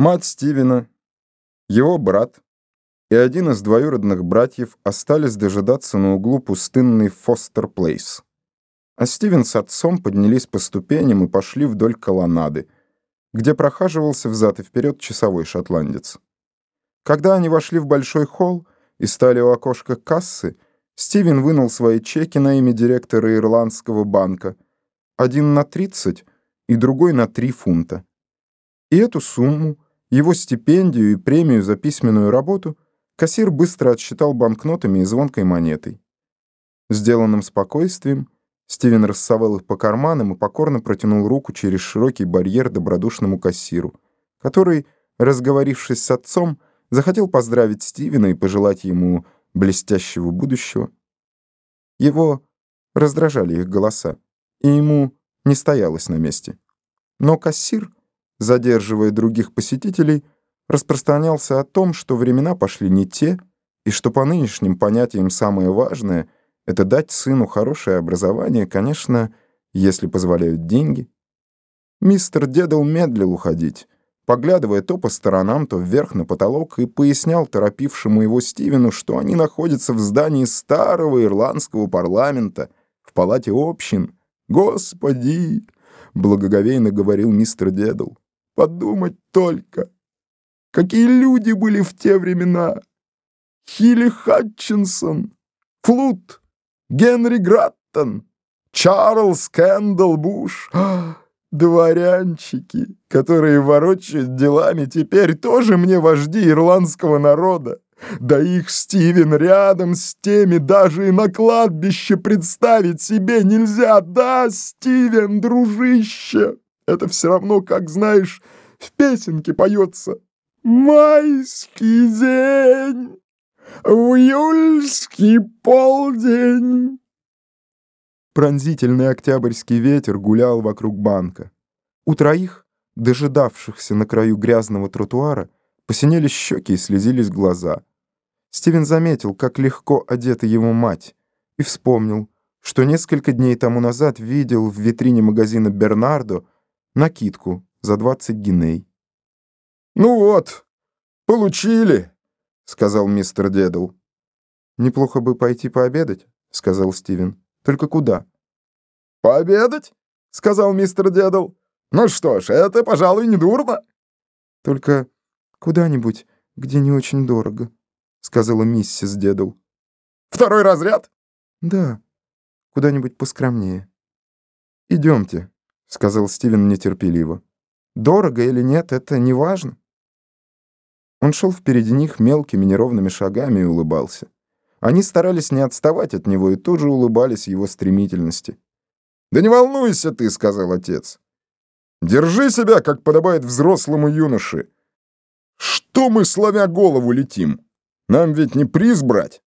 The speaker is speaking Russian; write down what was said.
Мать Стивена, его брат и один из двоюродных братьев остались дожидаться на углу пустынный Фостер Плейс. А Стивен с отцом поднялись по ступеням и пошли вдоль колоннады, где прохаживался взад и вперед часовой шотландец. Когда они вошли в большой холл и стали у окошка кассы, Стивен вынул свои чеки на имя директора Ирландского банка, один на 30 и другой на 3 фунта. И эту сумму, его стипендию и премию за письменную работу кассир быстро отсчитал банкнотами и звонкой монетой. Сделанным спокойствием Стивен рассовал их по карманам и покорно протянул руку через широкий барьер добродушному кассиру, который, разговорившись с отцом, захотел поздравить Стивена и пожелать ему блестящего будущего. Его раздражали их голоса, и ему не стоялось на месте. Но кассир, задерживая других посетителей, распространялся о том, что времена пошли не те, и что по нынешним понятиям самое важное — это дать сыну хорошее образование, конечно, если позволяют деньги. Мистер Дедал медлил уходить, поглядывая то по сторонам, то вверх на потолок, и пояснял торопившему его Стивену, что они находятся в здании старого ирландского парламента, в палате общин. «Господи!» — благоговейно говорил мистер Дедл. «Подумать только! Какие люди были в те времена! Хилли Хатчинсон, Флут, Генри Граттон, Чарльз Кэндалл Буш...» Дворянчики, которые ворочают делами, теперь тоже мне вожди ирландского народа. Да их Стивен рядом с теми даже и на кладбище представить себе нельзя. Да, Стивен, дружище, это все равно, как, знаешь, в песенке поется. Майский день, в июльский полдень. Пронзительный октябрьский ветер гулял вокруг банка. У троих, дожидавшихся на краю грязного тротуара, посинели щеки и слезились глаза. Стивен заметил, как легко одета его мать, и вспомнил, что несколько дней тому назад видел в витрине магазина «Бернардо» накидку за 20 гиней. «Ну вот, получили», — сказал мистер Дедл. «Неплохо бы пойти пообедать», — сказал Стивен. Только куда? «Пообедать?» — сказал мистер Дедл. «Ну что ж, это, пожалуй, не дурно». «Только куда-нибудь, где не очень дорого», — сказала миссис Дедл. «Второй разряд?» «Да, куда-нибудь поскромнее». «Идемте», — сказал Стивен нетерпеливо. «Дорого или нет, это не важно». Он шел впереди них мелкими неровными шагами и улыбался. Они старались не отставать от него и тоже улыбались его стремительности. «Да не волнуйся ты», — сказал отец. «Держи себя, как подобает взрослому юноше. Что мы, сломя голову, летим? Нам ведь не приз брать».